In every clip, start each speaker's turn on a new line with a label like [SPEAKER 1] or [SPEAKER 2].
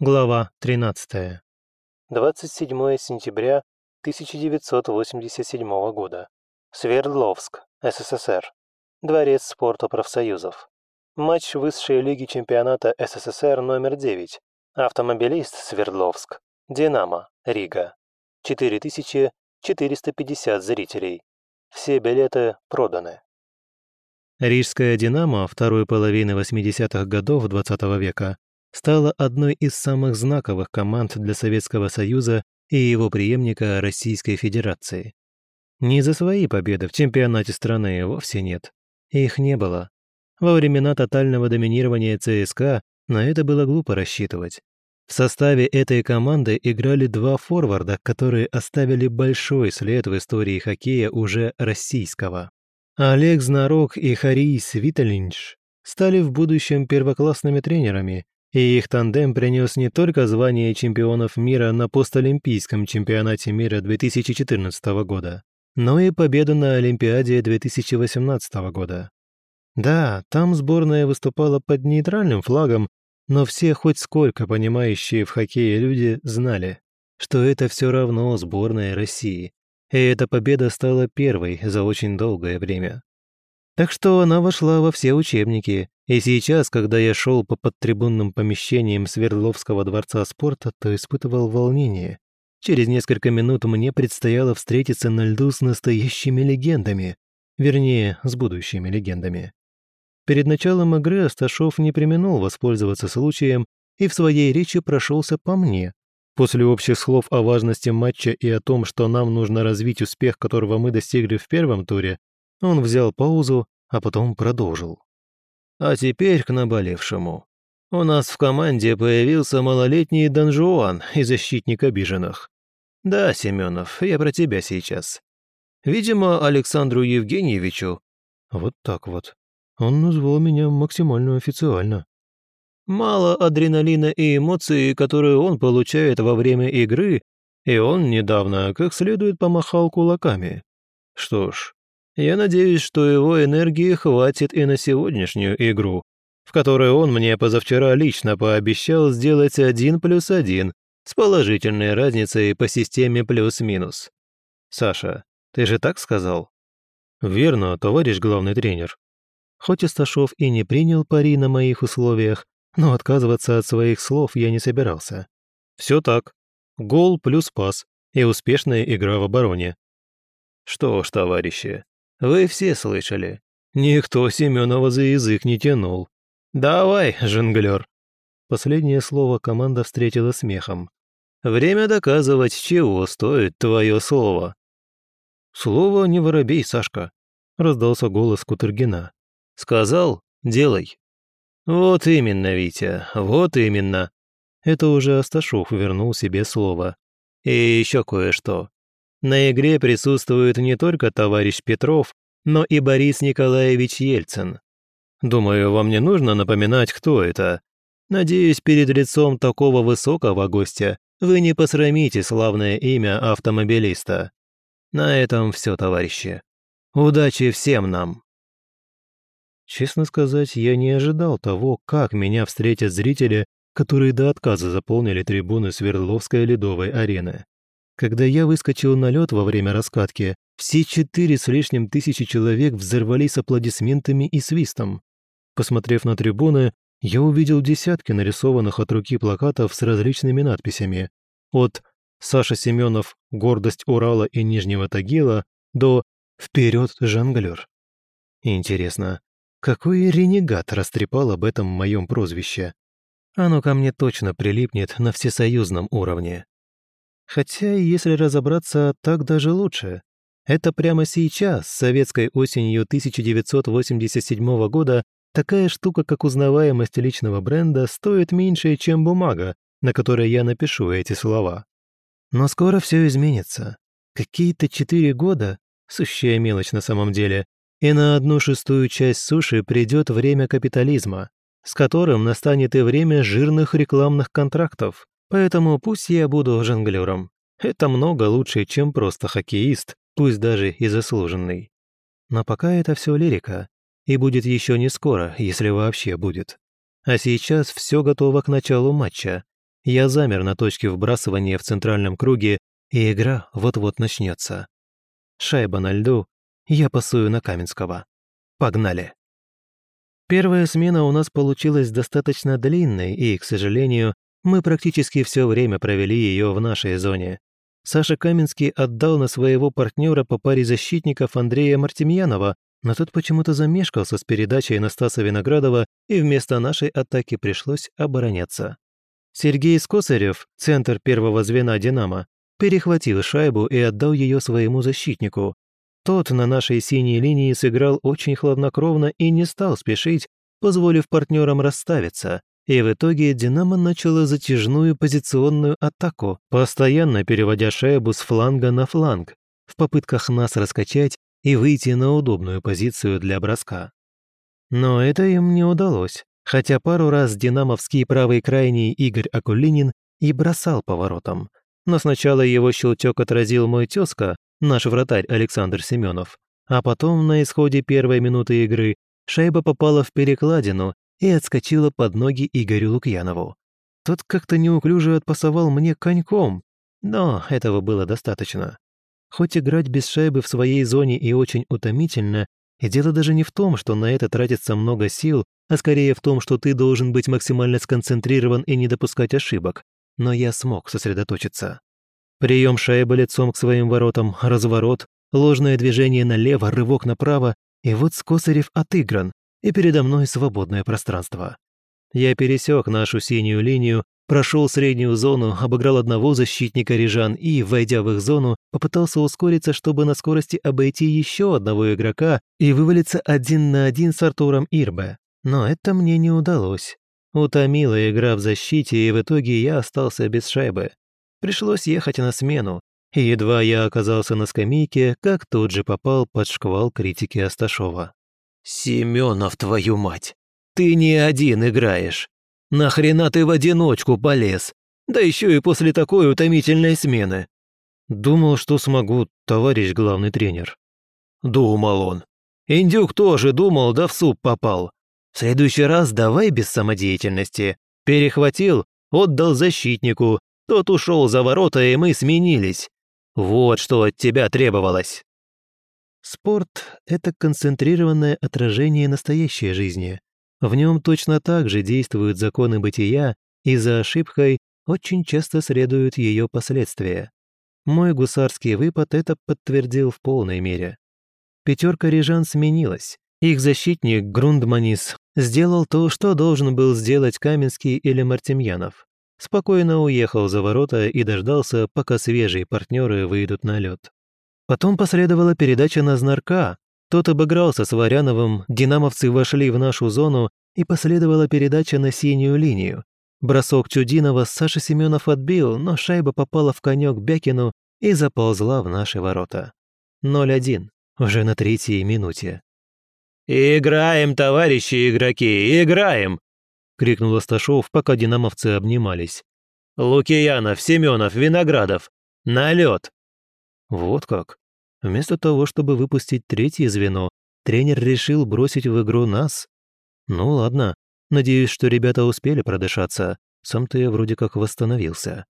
[SPEAKER 1] Глава 13. 27 сентября 1987 года. Свердловск, СССР. Дворец спорта профсоюзов. Матч высшей лиги чемпионата СССР номер 9. Автомобилист Свердловск. Динамо, Рига. 4450 зрителей. Все билеты проданы. Рижская «Динамо» второй половины 80-х годов XX -го века стала одной из самых знаковых команд для Советского Союза и его преемника Российской Федерации. Не за свои победы в чемпионате страны вовсе нет. Их не было. Во времена тотального доминирования ЦСКА на это было глупо рассчитывать. В составе этой команды играли два форварда, которые оставили большой след в истории хоккея уже российского. Олег Знарок и Харис Виталинч стали в будущем первоклассными тренерами и их тандем принес не только звание чемпионов мира на постолимпийском чемпионате мира 2014 года, но и победу на Олимпиаде 2018 года. Да, там сборная выступала под нейтральным флагом, но все хоть сколько понимающие в хоккее люди знали, что это все равно сборная России, и эта победа стала первой за очень долгое время. Так что она вошла во все учебники, и сейчас, когда я шел по подтрибунным помещениям Свердловского дворца спорта, то испытывал волнение. Через несколько минут мне предстояло встретиться на льду с настоящими легендами, вернее, с будущими легендами. Перед началом игры Асташов не применул воспользоваться случаем и в своей речи прошелся по мне. После общих слов о важности матча и о том, что нам нужно развить успех, которого мы достигли в первом туре, он взял паузу, а потом продолжил. «А теперь к наболевшему. У нас в команде появился малолетний Донжуан и защитник обиженных. Да, Семенов, я про тебя сейчас. Видимо, Александру Евгеньевичу...» Вот так вот. Он назвал меня максимально официально. Мало адреналина и эмоций, которые он получает во время игры, и он недавно как следует помахал кулаками. Что ж, я надеюсь, что его энергии хватит и на сегодняшнюю игру, в которой он мне позавчера лично пообещал сделать один плюс один с положительной разницей по системе плюс-минус. Саша, ты же так сказал? Верно, товарищ главный тренер. Хоть Исташов и не принял пари на моих условиях, но отказываться от своих слов я не собирался. Все так. Гол плюс пас и успешная игра в обороне. Что ж, товарищи, вы все слышали. Никто Семенова за язык не тянул. Давай, жонглер. Последнее слово команда встретила смехом. Время доказывать, чего стоит твое слово. Слово не воробей, Сашка, раздался голос Кутергина. Сказал – делай. Вот именно, Витя, вот именно. Это уже Асташов вернул себе слово. И еще кое-что. На игре присутствует не только товарищ Петров, но и Борис Николаевич Ельцин. Думаю, вам не нужно напоминать, кто это. Надеюсь, перед лицом такого высокого гостя вы не посрамите славное имя автомобилиста. На этом все, товарищи. Удачи всем нам! Честно сказать, я не ожидал того, как меня встретят зрители, которые до отказа заполнили трибуны Свердловской ледовой арены. Когда я выскочил на лед во время раскатки, все четыре с лишним тысячи человек взорвались аплодисментами и свистом. Посмотрев на трибуны, я увидел десятки нарисованных от руки плакатов с различными надписями. От «Саша Семенов. Гордость Урала и Нижнего Тагила» до «Вперед, жонглер». Интересно, какой ренегат растрепал об этом моем прозвище? Оно ко мне точно прилипнет на всесоюзном уровне. Хотя, если разобраться, так даже лучше. Это прямо сейчас, советской осенью 1987 года, такая штука, как узнаваемость личного бренда, стоит меньше, чем бумага, на которой я напишу эти слова. Но скоро все изменится. Какие-то четыре года, сущая мелочь на самом деле, и на одну шестую часть суши придет время капитализма, с которым настанет и время жирных рекламных контрактов, Поэтому пусть я буду жонглером. Это много лучше, чем просто хоккеист, пусть даже и заслуженный. Но пока это все лирика, и будет еще не скоро, если вообще будет. А сейчас все готово к началу матча, Я замер на точке вбрасывания в центральном круге, и игра вот-вот начнется. Шайба на льду, я пасую на Каменского. Погнали. Первая смена у нас получилась достаточно длинной, и, к сожалению, мы практически все время провели ее в нашей зоне. Саша Каменский отдал на своего партнера по паре защитников Андрея Мартемьянова, но тот почему-то замешкался с передачей Настаса Виноградова, и вместо нашей атаки пришлось обороняться. Сергей Скосарев, центр первого звена «Динамо», перехватил шайбу и отдал ее своему защитнику, тот на нашей синей линии сыграл очень хладнокровно и не стал спешить, позволив партнерам расставиться, и в итоге «Динамо» начало затяжную позиционную атаку, постоянно переводя шайбу с фланга на фланг, в попытках нас раскачать и выйти на удобную позицию для броска. Но это им не удалось, хотя пару раз динамовский правый крайний Игорь Акулинин и бросал поворотом. Но сначала его щелчок отразил мой тезка, наш вратарь Александр Семенов. А потом, на исходе первой минуты игры, шайба попала в перекладину и отскочила под ноги Игорю Лукьянову. Тот как-то неуклюже отпасовал мне коньком, но этого было достаточно. Хоть играть без шайбы в своей зоне и очень утомительно, и дело даже не в том, что на это тратится много сил, а скорее в том, что ты должен быть максимально сконцентрирован и не допускать ошибок. Но я смог сосредоточиться. Прием шайбы лицом к своим воротам, разворот, ложное движение налево, рывок направо, и вот Скосарев отыгран, и передо мной свободное пространство. Я пересек нашу синюю линию, прошел среднюю зону, обыграл одного защитника Рижан и, войдя в их зону, попытался ускориться, чтобы на скорости обойти еще одного игрока и вывалиться один на один с Артуром Ирбе. Но это мне не удалось. Утомила игра в защите, и в итоге я остался без шайбы. Пришлось ехать на смену, едва я оказался на скамейке, как тут же попал под шквал критики Асташова. «Семенов, твою мать! Ты не один играешь! Нахрена ты в одиночку полез? Да еще и после такой утомительной смены!» «Думал, что смогу, товарищ главный тренер». Думал он. Индюк тоже думал, да в суп попал. В следующий раз давай без самодеятельности. Перехватил, отдал защитнику, тот ушел за ворота, и мы сменились. Вот что от тебя требовалось. Спорт — это концентрированное отражение настоящей жизни. В нем точно так же действуют законы бытия, и за ошибкой очень часто следуют ее последствия. Мой гусарский выпад это подтвердил в полной мере. Пятерка рижан сменилась. Их защитник Грундманис сделал то, что должен был сделать Каменский или Мартемьянов спокойно уехал за ворота и дождался, пока свежие партнеры выйдут на лед. Потом последовала передача на Знарка. Тот обыгрался с Варяновым, динамовцы вошли в нашу зону, и последовала передача на синюю линию. Бросок Чудинова Саша Семенов отбил, но шайба попала в конек Бякину и заползла в наши ворота. 0-1, уже на третьей минуте. «Играем, товарищи игроки, играем!» — крикнул Асташов, пока динамовцы обнимались. «Лукиянов, Семенов, Виноградов! На лед!» Вот как. Вместо того, чтобы выпустить третье звено, тренер решил бросить в игру нас. Ну ладно, надеюсь, что ребята успели продышаться. Сам-то я вроде как восстановился.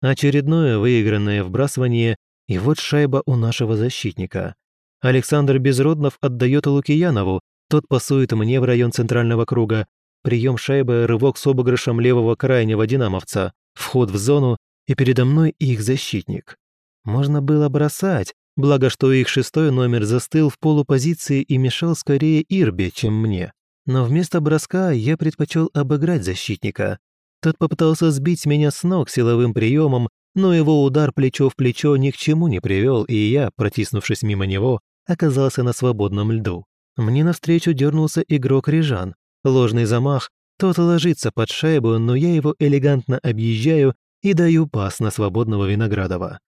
[SPEAKER 1] Очередное выигранное вбрасывание, и вот шайба у нашего защитника. Александр Безроднов отдает Лукиянову, тот пасует мне в район центрального круга, Прием шайбы, рывок с обыгрышем левого крайнего динамовца, вход в зону, и передо мной их защитник. Можно было бросать, благо что их шестой номер застыл в полупозиции и мешал скорее Ирбе, чем мне. Но вместо броска я предпочел обыграть защитника. Тот попытался сбить меня с ног силовым приемом, но его удар плечо в плечо ни к чему не привел, и я, протиснувшись мимо него, оказался на свободном льду. Мне навстречу дернулся игрок Рижан, Ложный замах, тот ложится под шайбу, но я его элегантно объезжаю и даю пас на свободного Виноградова.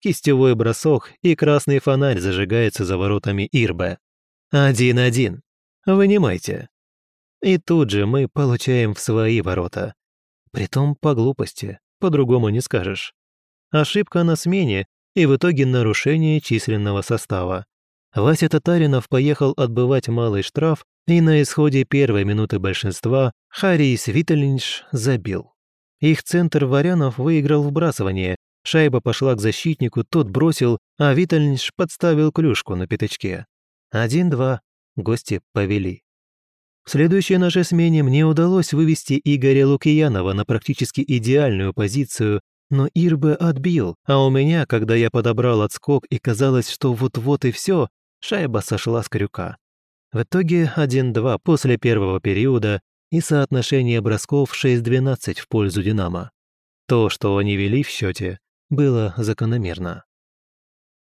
[SPEAKER 1] Кистевой бросок, и красный фонарь зажигается за воротами Ирбе. Один-один. Вынимайте. И тут же мы получаем в свои ворота. Притом по глупости, по-другому не скажешь. Ошибка на смене и в итоге нарушение численного состава. Вася Татаринов поехал отбывать малый штраф, и на исходе первой минуты большинства Харий Свитлинш забил. Их центр Варянов выиграл вбрасывание, шайба пошла к защитнику, тот бросил, а Витальнш подставил клюшку на пятачке. Один-два, гости повели. В следующей нашей смене мне удалось вывести Игоря Лукиянова на практически идеальную позицию, но Ирбе отбил, а у меня, когда я подобрал отскок и казалось, что вот-вот и все, шайба сошла с крюка. В итоге 1-2 после первого периода и соотношение бросков 6-12 в пользу «Динамо». То, что они вели в счете, было закономерно.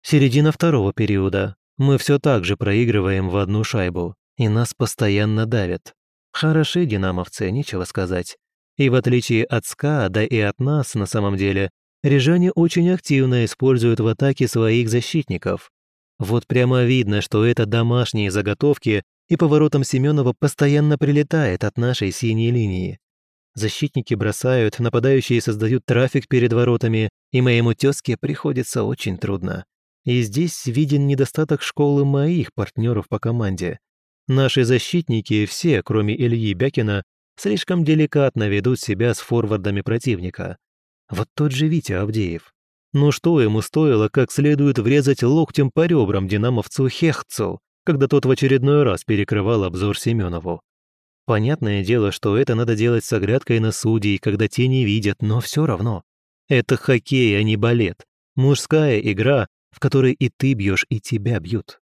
[SPEAKER 1] Середина второго периода. Мы все так же проигрываем в одну шайбу и нас постоянно давят. Хороши динамовцы, нечего сказать. И в отличие от СКА, да и от нас на самом деле, рижане очень активно используют в атаке своих защитников. Вот прямо видно, что это домашние заготовки, и поворотом Семенова постоянно прилетает от нашей синей линии. Защитники бросают, нападающие создают трафик перед воротами, и моему тезке приходится очень трудно. И здесь виден недостаток школы моих партнеров по команде. Наши защитники, все, кроме Ильи Бякина, слишком деликатно ведут себя с форвардами противника. Вот тот же Витя Авдеев. Ну что ему стоило как следует врезать локтем по ребрам динамовцу Хехцу, когда тот в очередной раз перекрывал обзор Семенову. Понятное дело, что это надо делать с оглядкой на судей, когда те не видят, но все равно. Это хоккей, а не балет. Мужская игра, в которой и ты бьешь, и тебя бьют.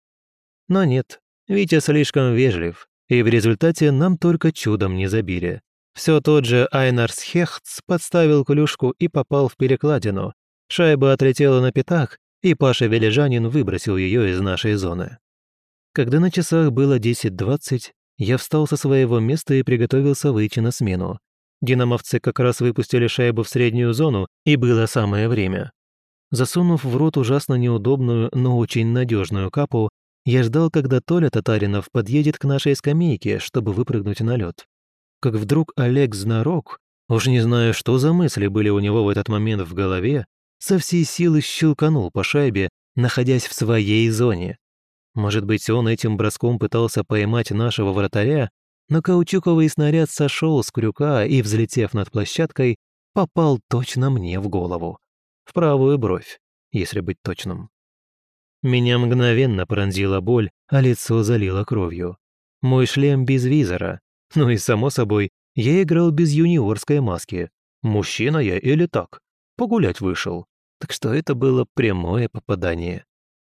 [SPEAKER 1] Но нет, Витя слишком вежлив, и в результате нам только чудом не забили. Все тот же Айнарс Хехтс подставил клюшку и попал в перекладину. Шайба отлетела на пятак, и Паша Вележанин выбросил ее из нашей зоны. Когда на часах было 10.20, я встал со своего места и приготовился выйти на смену. Динамовцы как раз выпустили шайбу в среднюю зону, и было самое время. Засунув в рот ужасно неудобную, но очень надежную капу, я ждал, когда Толя Татаринов подъедет к нашей скамейке, чтобы выпрыгнуть на лед. Как вдруг Олег Знарок, уж не знаю, что за мысли были у него в этот момент в голове, со всей силы щелканул по шайбе, находясь в своей зоне. Может быть, он этим броском пытался поймать нашего вратаря, но каучуковый снаряд сошел с крюка и, взлетев над площадкой, попал точно мне в голову. В правую бровь, если быть точным. Меня мгновенно пронзила боль, а лицо залило кровью. Мой шлем без визора. Ну и, само собой, я играл без юниорской маски. Мужчина я или так? Погулять вышел. Так что это было прямое попадание.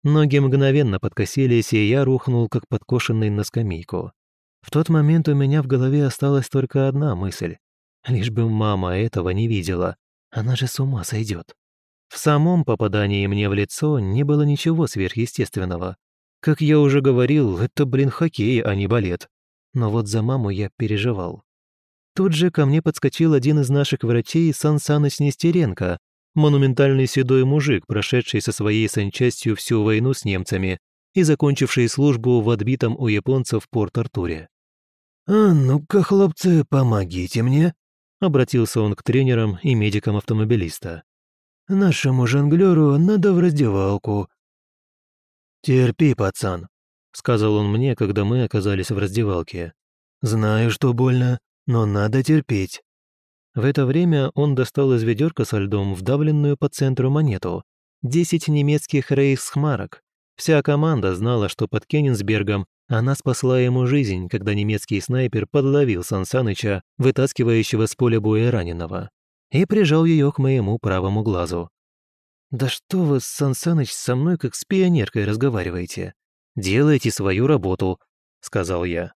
[SPEAKER 1] Ноги мгновенно подкосились, и я рухнул, как подкошенный на скамейку. В тот момент у меня в голове осталась только одна мысль. Лишь бы мама этого не видела. Она же с ума сойдет. В самом попадании мне в лицо не было ничего сверхъестественного. Как я уже говорил, это, блин, хоккей, а не балет. Но вот за маму я переживал. Тут же ко мне подскочил один из наших врачей Сан Саныч Нестеренко, монументальный седой мужик, прошедший со своей санчастью всю войну с немцами и закончивший службу в отбитом у японцев Порт-Артуре.
[SPEAKER 2] «А ну-ка, хлопцы, помогите мне», — обратился он к тренерам и медикам автомобилиста. Нашему жонглёру надо в раздевалку».
[SPEAKER 1] «Терпи, пацан», — сказал он мне, когда мы оказались в раздевалке.
[SPEAKER 2] «Знаю, что больно, но надо терпеть».
[SPEAKER 1] В это время он достал из ведерка со льдом вдавленную по центру монету. Десять немецких рейхсмарок. Вся команда знала, что под Кенигсбергом она спасла ему жизнь, когда немецкий снайпер подловил Сансаныча, вытаскивающего с поля боя раненого и прижал ее к моему правому глазу. «Да что вы, Сан Саныч, со мной как с пионеркой разговариваете? Делайте свою работу», — сказал я.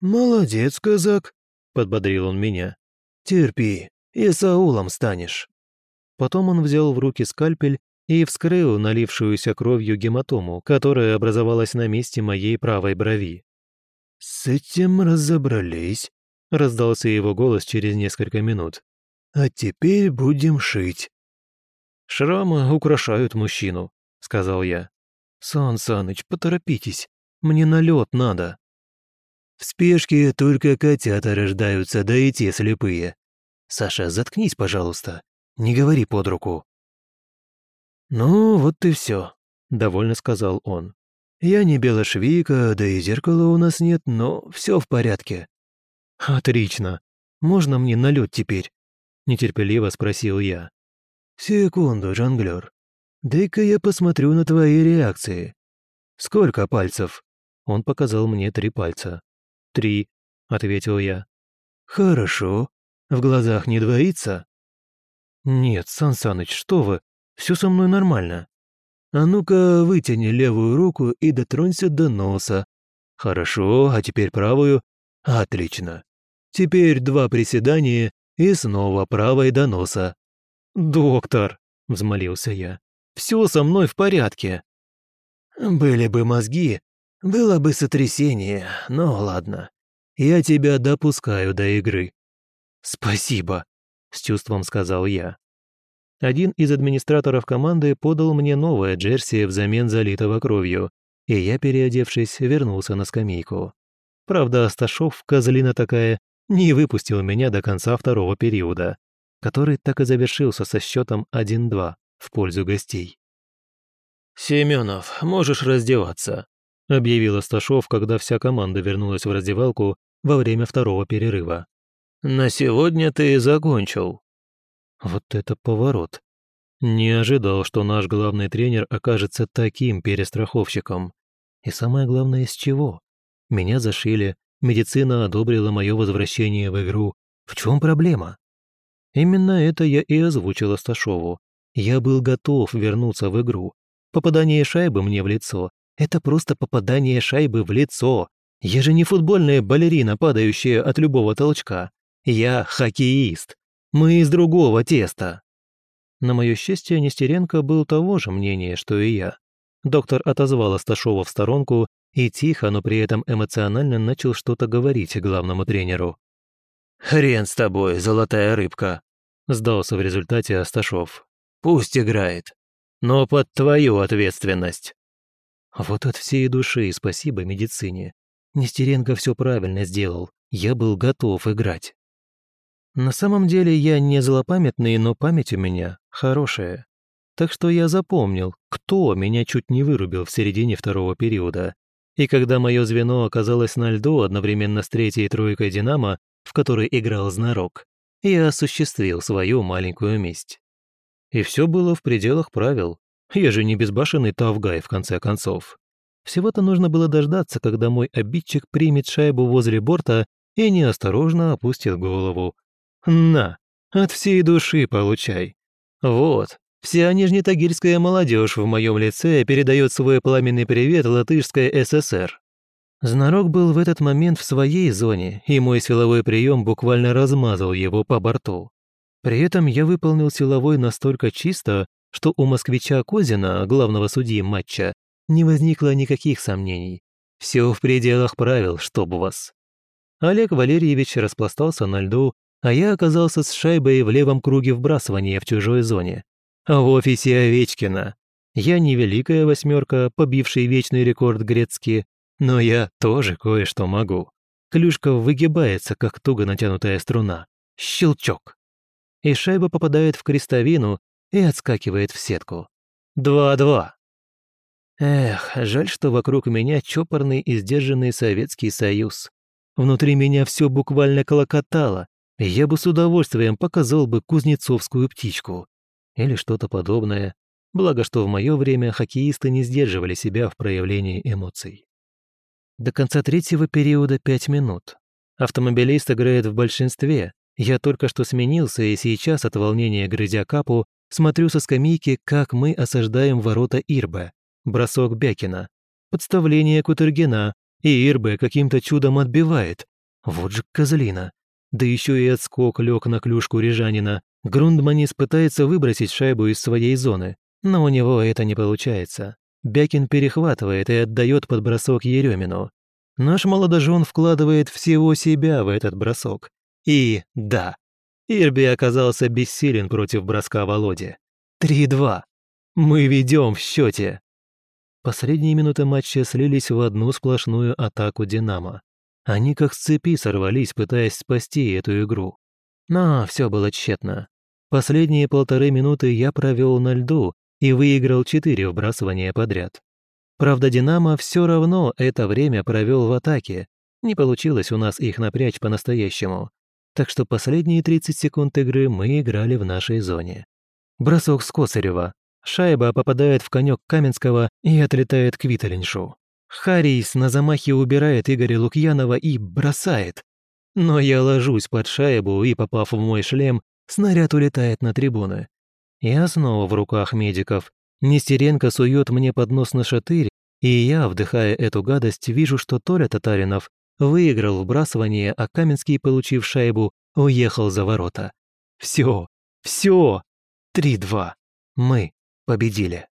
[SPEAKER 2] «Молодец, казак», —
[SPEAKER 1] подбодрил он меня.
[SPEAKER 2] «Терпи, и Саулом станешь».
[SPEAKER 1] Потом он взял в руки скальпель и вскрыл налившуюся кровью гематому, которая образовалась на месте моей правой брови.
[SPEAKER 2] «С этим разобрались», —
[SPEAKER 1] раздался его голос через несколько минут.
[SPEAKER 2] А теперь будем шить».
[SPEAKER 1] «Шрамы украшают мужчину», — сказал я.
[SPEAKER 2] «Сан Саныч, поторопитесь, мне на лед надо». «В спешке только котята рождаются, да и те слепые. Саша, заткнись, пожалуйста, не говори под руку». «Ну, вот и все», — довольно сказал он. «Я не белошвейка, да и зеркала у нас нет, но все в порядке».
[SPEAKER 1] «Отлично. Можно мне на теперь?» – нетерпеливо спросил я.
[SPEAKER 2] «Секунду, жонглёр. Дай-ка я посмотрю на твои реакции. Сколько пальцев?»
[SPEAKER 1] Он показал мне три пальца. «Три», — ответил я.
[SPEAKER 2] «Хорошо. В глазах не двоится?»
[SPEAKER 1] «Нет, Сан Саныч, что вы? Все со мной нормально».
[SPEAKER 2] «А ну-ка, вытяни левую руку и дотронься до носа. Хорошо, а теперь правую. Отлично. Теперь два приседания и снова правой до носа».
[SPEAKER 1] «Доктор», — взмолился я, — «все со мной в порядке».
[SPEAKER 2] «Были бы мозги, было бы сотрясение, но ладно. Я тебя допускаю до игры».
[SPEAKER 1] «Спасибо», — с чувством сказал я. Один из администраторов команды подал мне новое джерси взамен залитого кровью, и я, переодевшись, вернулся на скамейку. Правда, Асташов, козлина такая, не выпустил меня до конца второго периода, который так и завершился со счетом 1-2 в пользу гостей.
[SPEAKER 2] «Семенов, можешь раздеваться», — объявил Асташов, когда вся команда вернулась в раздевалку во время второго перерыва. «На сегодня ты закончил».
[SPEAKER 1] Вот это поворот. Не ожидал, что наш главный тренер окажется таким перестраховщиком. И самое главное, с чего? Меня зашили, медицина одобрила мое возвращение в игру. В чем проблема? Именно это я и озвучил Асташову. Я был готов вернуться в игру. Попадание шайбы мне в лицо это просто попадание шайбы в лицо. Я же не футбольная балерина, падающая от любого толчка. Я хоккеист. Мы из другого теста. На мое счастье, Нестеренко был того же мнения, что и я. Доктор отозвал Асташова в сторонку и тихо, но при этом эмоционально начал что-то говорить главному тренеру.
[SPEAKER 2] «Хрен с тобой, золотая рыбка», – сдался в результате Асташов. «Пусть играет, но под твою ответственность».
[SPEAKER 1] Вот от всей души спасибо медицине. Нестеренко все правильно сделал. Я был готов играть. На самом деле я не злопамятный, но память у меня хорошая. Так что я запомнил, кто меня чуть не вырубил в середине второго периода. И когда мое звено оказалось на льду одновременно с третьей тройкой «Динамо», в которой играл Знарок, я осуществил свою маленькую месть. И все было в пределах правил, я же не безбашенный Тавгай, в конце концов. Всего-то нужно было дождаться, когда мой обидчик примет шайбу возле борта и неосторожно опустит голову. На, от всей души получай. Вот, вся нижнетагильская молодежь в моем лице передает свой пламенный привет латышской ССР. Знарок был в этот момент в своей зоне, и мой силовой прием буквально размазал его по борту. При этом я выполнил силовой настолько чисто, что у москвича Козина, главного судьи матча, не возникло никаких сомнений. Все в пределах правил, чтоб вас. Олег Валерьевич распластался на льду, а я оказался с шайбой в левом круге вбрасывания в чужой зоне. В офисе Овечкина. Я не великая восьмерка, побивший вечный рекорд Грецки, но я тоже кое-что могу. Клюшка выгибается, как туго натянутая струна. Щелчок. И шайба попадает в крестовину, и отскакивает в сетку. Два-два. Эх, жаль, что вокруг меня чопорный и сдержанный Советский Союз. Внутри меня все буквально колокотало, и я бы с удовольствием показал бы кузнецовскую птичку. Или что-то подобное. Благо, что в мое время хоккеисты не сдерживали себя в проявлении эмоций. До конца третьего периода пять минут. Автомобилист играет в большинстве. Я только что сменился, и сейчас от волнения грызя капу Смотрю со скамейки, как мы осаждаем ворота Ирбе. Бросок Бякина. Подставление Кутергина. И Ирбе каким-то чудом отбивает. Вот же козлина. Да еще и отскок лег на клюшку Рижанина. Грундманис пытается выбросить шайбу из своей зоны, но у него это не получается. Бякин перехватывает и отдает под бросок Еремину. Наш молодожен вкладывает всего себя в этот бросок. И да, Ирби оказался бессилен против броска Володи. 3-2. Мы ведем в счете. Последние минуты матча слились в одну сплошную атаку «Динамо». Они как с цепи сорвались, пытаясь спасти эту игру. Но все было тщетно. Последние полторы минуты я провел на льду и выиграл четыре вбрасывания подряд. Правда, «Динамо» все равно это время провел в атаке. Не получилось у нас их напрячь по-настоящему. Так что последние 30 секунд игры мы играли в нашей зоне. Бросок с Косарева. Шайба попадает в конек Каменского и отлетает к Виталиншу. Харрис на замахе убирает Игоря Лукьянова и бросает. Но я ложусь под шайбу и, попав в мой шлем, снаряд улетает на трибуны. Я снова в руках медиков. Нестеренко сует мне под нос на шатырь, и я, вдыхая эту гадость, вижу, что Толя Татаринов выиграл вбрасывание, а Каменский, получив шайбу, уехал за ворота. Все, все, три-два. Мы победили.